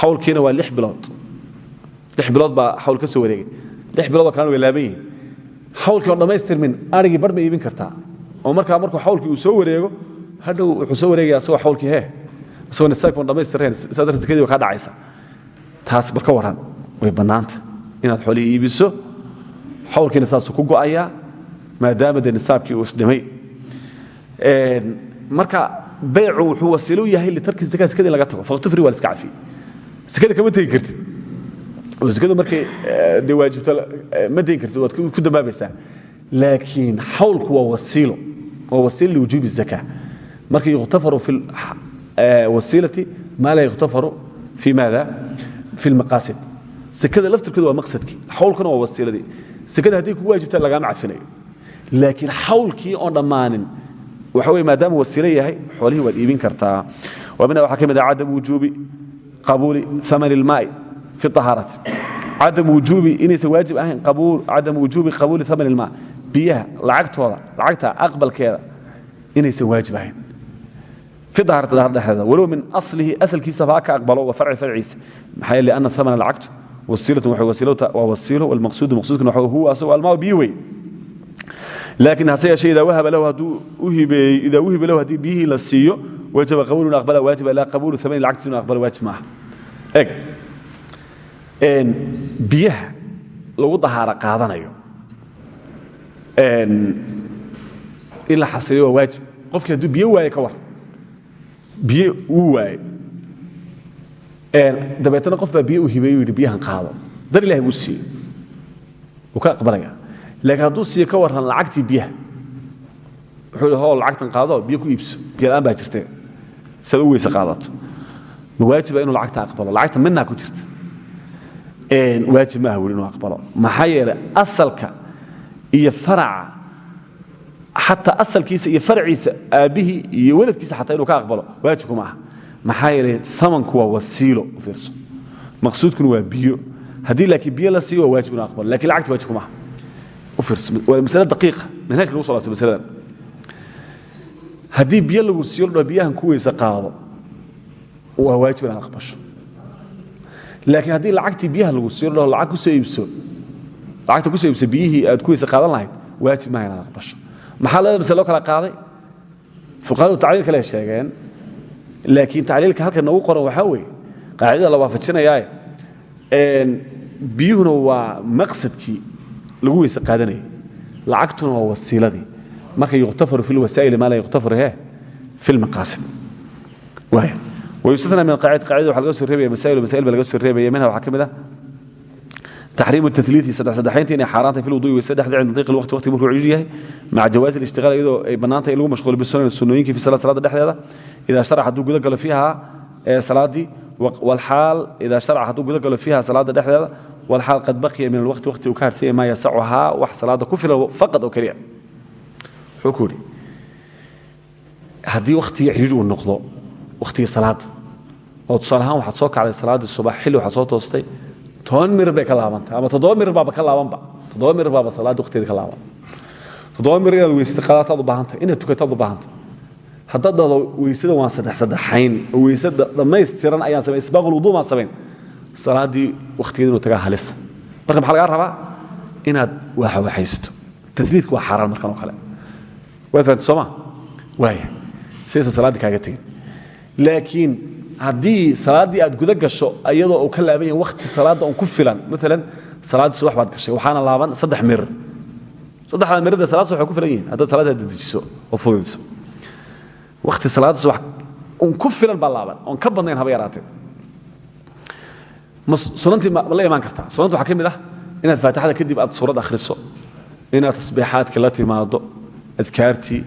Xawlkiina waa lix bilood. Lix bilood baa xawl ka soo wareegay. Lix biloodoo kalena way laaban yihiin xawlkii oon dhammaystirmin bar ma iibin kartaa. Oo markaa markuu xawlkii uu soo wareego hadhow wuxuu soo wareegaya asagoo xawlkii hee. Asagoo nisaabkii oon dhammaystireen saa waa kaa dhacaysa. Taas barka warran way bannaanta. Inaad xoolihii iibiso xawlkiina saasuu ku go'ayaa maadaama dee uu isdhimay marka baycu wuxuu wasiilo u yahay litarki zaka sakadii laga tago. Faktufri waa laska cafiye sakada kama tegi kartid. Oo sakadu markay eh, dee waajibto eh, ma tegi kartid waad ku dambaabaysaa laakiin xawlku waa wasiilo. Waa wasiilo liwujuubi zaka marka yukhtafaru fi eh, wasiilati maa laa yukhtafaru fi maada fi lmaqaasid sakada laftirkeedu waa maqsadkii. Xawlkuna waa wasiiladii. Sakada hadday kugu waajibta lagama cafinayo laakiin xawlkii oon dhammaanin waxawy maadaama wasiilo yahay xoolihii waad iibin kartaa mina waxaa ka mid ah cadam wujuubi qabuuli aman ilmaai fi ahaarati cadam wujuubi inaysan waajib ahayn cadam wujuubi qabuuli aman ilmaa biyaha lacagtooda lacagta aqbalkeeda inaysan waajib ahayn fi ahaarati dahar dhexdeeda walow min aslihi asalkiisaba ha ka aqbalo wa farci farciisa maxaa yeele ana amana lacagtu wasiilatun waa wasiilo waa wasiilo walmaqsuudu maqsuudkana huwa asagu almaaw biyi wey laakiin hase yeeshee idaa wahaba lahu hadduu u hibeeyey idaa uhiba lahu haddii biyihii la siiyo wajaba qabuulu aqbala waajiba ilaa qabuulu amani lacagtiisa inu aqbala waajib maaha eg biyaha lagu dahaaro qaadanayo in la xasiliyo waa waajib qofkii hadduu biyo waaye ka war biyo wuu waaye dabeetana qof baa biyo u hibeeyu yidhi biyahan qaado dar ilahi buu siiyey wuu aqbalaya laakiin hadduu siiyo ka warran lacagtii biyaha wuxuu hoo lacagtan qaado biyo ku iibso biyo la'aan baa jirte weyse qaadato. Ma waajiba inuu lacagta aqbalo lacagta midnaa ku jirta. Waajib maaha weli inuu aqbalo. Maxaa yeelay asalka iyo faraca xataa asalkiisa iyo faraciisa aabbihii iyo weladkiisa xataa inuu ka aqbalo waajibku maaha maxaa yeelay amanku waa wasiilo fiirso. Maqsuudkuna waa biyo. Haddii laakiin biyo la siiyo waa waajib inuu aqbalo. Lakin lacagta waajibku maaha haddii biyo lagu siiyo biyahan ku weyse qaado waa waajib inaad aqbasho. Laakiin haddii lacagtii biyaha lagu siiyo lacag ku soo iibso lacagta ku soo iibso biyihii aad ku weyse qaadan lahayd waajib maaha inaad aqbasho. Maxaa labada masale loo kala qaaday? Fuqahadu tacliil kale sheegeen laakiin tacliilka halka noogu qoran waxaa weeye qaacidada la waafajinayaae biyuhuna waa maqsadkii lagu weyse qaadanayay lacagtuna waa wasiiladii marka yukhtafaru fi lwasaa'ili maa laa yukhtafaru he fi lmaqaasid waaya wayustana min qaacid qaacida waxa laga soo reebaya masaa'il masaa'il baa laga soo reebaya minha waxaa ka mid ah تحريم التثليث صدح صدحينتي إن حارانتي في الوضوء ويسدح عند ضيق الوقت وقت مركو عجيه مع جواز الاشتغال إذا بنانتي لو مشغول بالسنن السنويين في صلاة صلاة دحدها إذا شرع حدو قد قال فيها صلاة دي wlxaal idaa sharca hadduu guda galo fiiha salaada dhexdeeda wlxaal qad baqiya min alwaqti waqti uu ka harsanya maa yasacuhaa wax salaada ku filan faqad oo keliya. Wuxuu ku yidhi haddii wakhtigii cidhiidh uu noqdo wakhtigii salaada oo tusaale ahaan waxaad soo kacday salaaddii subax xilli waxaad soo toostay toban mirir bay ka laabantay ama toddoba mirir baaba ka laabanba toddoba mirir baaba salaadda waqtigeeda ka laaban. toddoba mirir inaad weysata qadaataad u baahantahay inaad tukataad u baahantahay. Haddaad dhahdo weysada waan saddex saddexayn oo weyse dhammaystiran ayaan samayn isbaaqul wuduu baan samayn salaaddii wakhtigeeda inuu tagaa halis. Marka maxaa lagaa rabaa? Inaad waaxawaxaysato tadliidku waa xaaraan markan kale. Waad fahamtay sooma waaya sidaysan salaaddii kaaga tegin. Laakiin haddii salaaddii aad guda gasho iyadoo uu ka laaban yahay wakhti salaadda ku filan maalan salaaddii subax baad gashay waxaana laaban saddex mirir saddexdaa mirirda salaad subax ku filan yihiin haddaad salaadda dedejiso oo fudaydiso wakhti salaadda subax un ku filan baa laaban oon ka badnayn haba yaraatee sunantii ma la imaan kartaa. Sunanta waxaa ka mid ah inaad faatixada kadib aad suurad akhriso inaad tasbiixaadkii la timaado adkaartii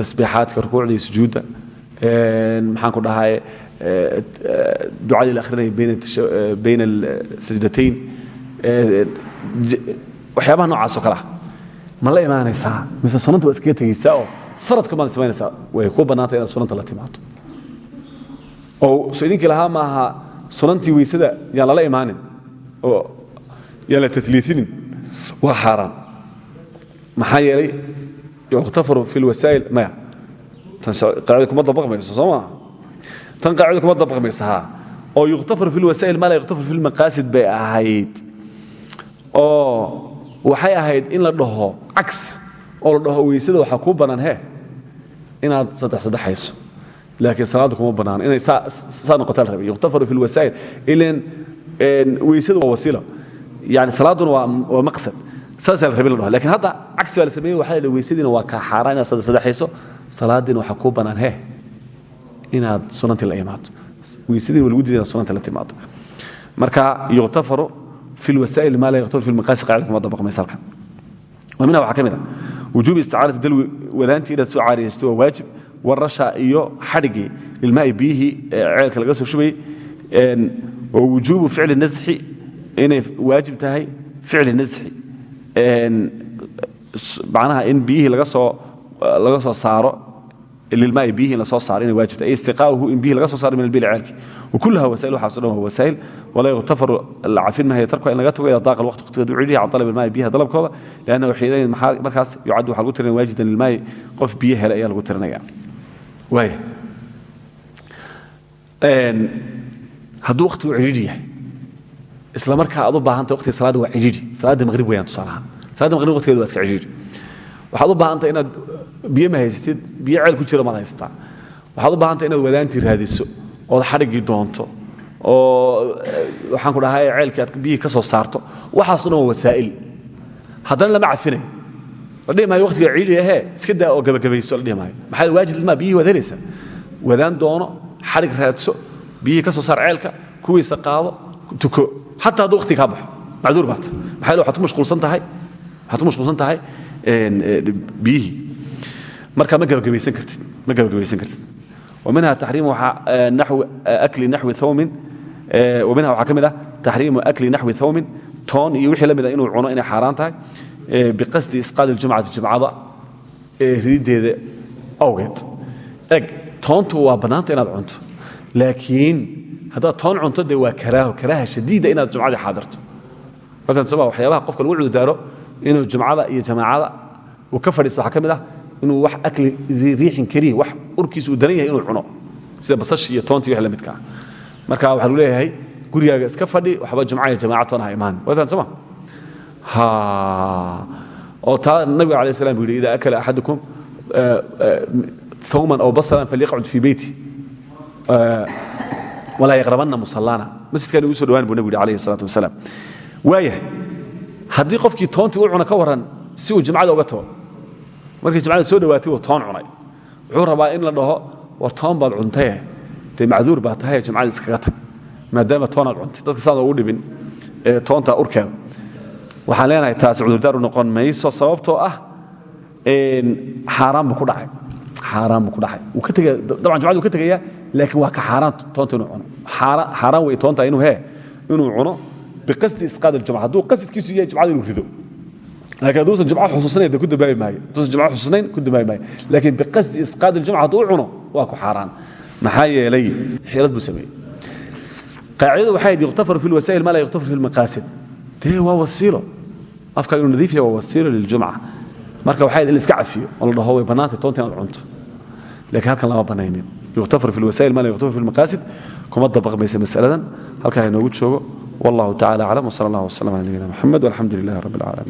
tasbiixaadka rukuucda iyo sujuudda maxaan ku dhahaye ducadii la akhrinaya bayna sajdatayn waxyaabaha noocaas oo kale ah. Ma la imaanaysaa? Mise sunanta waa iskaga tegaysaa oo faradka maad samaynaysaa way ku bannaanta inaad sunanta la timaado oo so idinkii lahaa maaha sunantii weysada yaan lala imaanin oo yaan la taliiinin waa xaaraan. Maxaa yeelay yukhtafaru fi lwasaa'il maya. Tan qaacida kuma dabaqmayso soo maa tan qaacida oo yukhtafaru fi lwasaa'il maa laa yukhtafaru fi lmaqaasid bay ahayd. Oo waxay ahayd in la dhaho cagsi oo la dhaho weysada waxaa kuu bannaan he inaad saddex saddexayso laakiin salaadda kuma banaano inay saa noqota la rabay yukhtafaru fi lwasaa'il ilan weysadu waa wasiilo yani salaadduna waa maqsad. Saasaa la rabay la dhaho laakiin hadda waxa la yidhi weysadiina waa kaa xaaraan inaad saddex saddexayso salaaddiina waxaa kuu bannaan he inaad sunantii la imaato. Weysadiina waa lagu sunantii la timaado marka yukhtafaru fi lwasaa'il maa laa yukhtafaru fi lmaqaasi qaacida kuma dabaqmaysa wa minha waxaa ka mid ah. Dalwi wadaantii inaad soo caariyaysto waa waajib warasha iyo xadhigii ilmaai biyihii ceelka laga soo shubayey oo wujuubu ficli nasxi inay waajib tahay ficli nasxi macnaha in biyihii laga soo laga soo saaro lilmaai biyihii in lasoo saaro inay waajib tahay istiqaa'uhu in biyihii laga soo saaro min albili ceelki وكلها وسائل waxaaso dhan waa wasaa'il walaa yukhtafaru la cafin maayo tarkuha in laga tago idaa daaqa alwaqti waqtigeedu cidhihi can dalab ilmaa'i biyaha dalabkooda liannahu xiidayn markaas yucaddu waxaa lagu tirinaya waajidan lilmaa'i qof biyo hadduu waqtigu cidhiidhi yahay isla markaa aad u baahantay waqtiga salaadda waa cidhiidhi. Salaadda maqrib weeyaan tusaalahaan salaadda maqrib waqtigeedu waa iska waxaad u baahantay inaad biyo ma biyo ceel ku jira maad haysataa waxaad u baahantay inaad wadaantii raadiso ood xadhiggii doonto oo waxaan ku dhahay ceelkii aad biyihii ka soo saarto. Waxaaso dhan waa wasaa'il. Haddana lama cafinayo ladhihimaayo watiga ciili ahee iska daa oo gabagabayso la dhihimaayo maxaa waajidmaa biyihii waad helaysaa wadaan doono xarig raadso biyihii ka soo saar ceelka kuwiisa qaado tuko. Xataa hadduu waqti kaa macduur baata maxaa waad ku mashquulsan tahay? Waxaad mashquulsan tahay biyihii. Marka ma gabagabaysan kartid ma gabagabaysan kartid. Waminha taxriimu eh, naxwi eh, akli naxwi thawmin. Eh, Waminha waxaa ka mid ah taxriimu akli naxwi thawmin. Toon iyo wixii la mida ah biqasdi isqaad iljumcati jumcada rididdeeda awgeed. Eg toontu waa bannaanta inaad cunto laakiin haddaad toon cunto dee waa karaaho karaaha shadiida inaad jumcadii xaadirto. Maala sooma waxyaabaha qofka lagu cudurdaaro inuu jumcada iyo jamaacada uu ka fadhiisto waxaa ka mid ah inuu wax akli riixin kariin wax urkiisa uu daran yahay inuu cuno sida basashi iyo toontii wixii la midka ah. Marka waxaa lagu leeyahay gurigaaga iska fadhi waxba jumca iyo jamaaca toon ha imaan. Waataan sooma oo taa nabiga alayh salam buu yidhi ida akala axadukum thawman aw basalan falyaqcud fii beyti walaa yaqrabanna musallana. Masjidkan igu soo dhawaan buu nabigu yidhi alayhi salatu wasalaam. Waayahay haddii qofkii toontii u cuna ka warran si uu jumcada uga tago markii jumcada soo dhawaatay uu toon cunay. Wuxuu rabaa in la dhaho war toon baad cuntaye dee macduur baa tahay jumcada iskaga tag. Maadaama toonaad cuntay dadka saada ugu dhibin ee toonta urkeeda waxaan leenahay taasi cudurdaar u noqon mayso sababtoo ah xaaraan buu ku dhacay. Xaaraan buu ku dhacay. Wuu ka tegaya dabcan jumcada wuu ka tegayaa laakiin waa ka xaaraan toonta inuu cuno. Xaaraan wey toonta inuu he inuu cuno biqasdi isqaad aljumca hadduu qasidkiisu yahay jumcada inuu rido. Laakiin hadduusan jumca xusuusnayn de ku dambaabi maayo. Hadduusan jumca xusuusnayn ku dambaabi maayo. Laakiin biqasdi isqaad aljumca hadduu cuno waa ku xaaraan. Maxaa yeelay xeelad buu sameeyey. Qaacidadu waxay ahayd yukhtafaru fi lwasaa'il ma laa yukhtafaru fi lmaqaasid dee waa wasiilo afka inuu nadiif yahay waa wasiilo liljumca. Marka waxay in iska cafiyo oo dhaho way bannaantay toonta inaad cunto. Laakiin halkan lama banaynin. Yukhtafaru fi lwasaa'il ma laa yukhtafaru fi lmaqaasid kuma dabaqmaysa masaladan. Halkaa inoogu joogo. Wallahu tacala aclam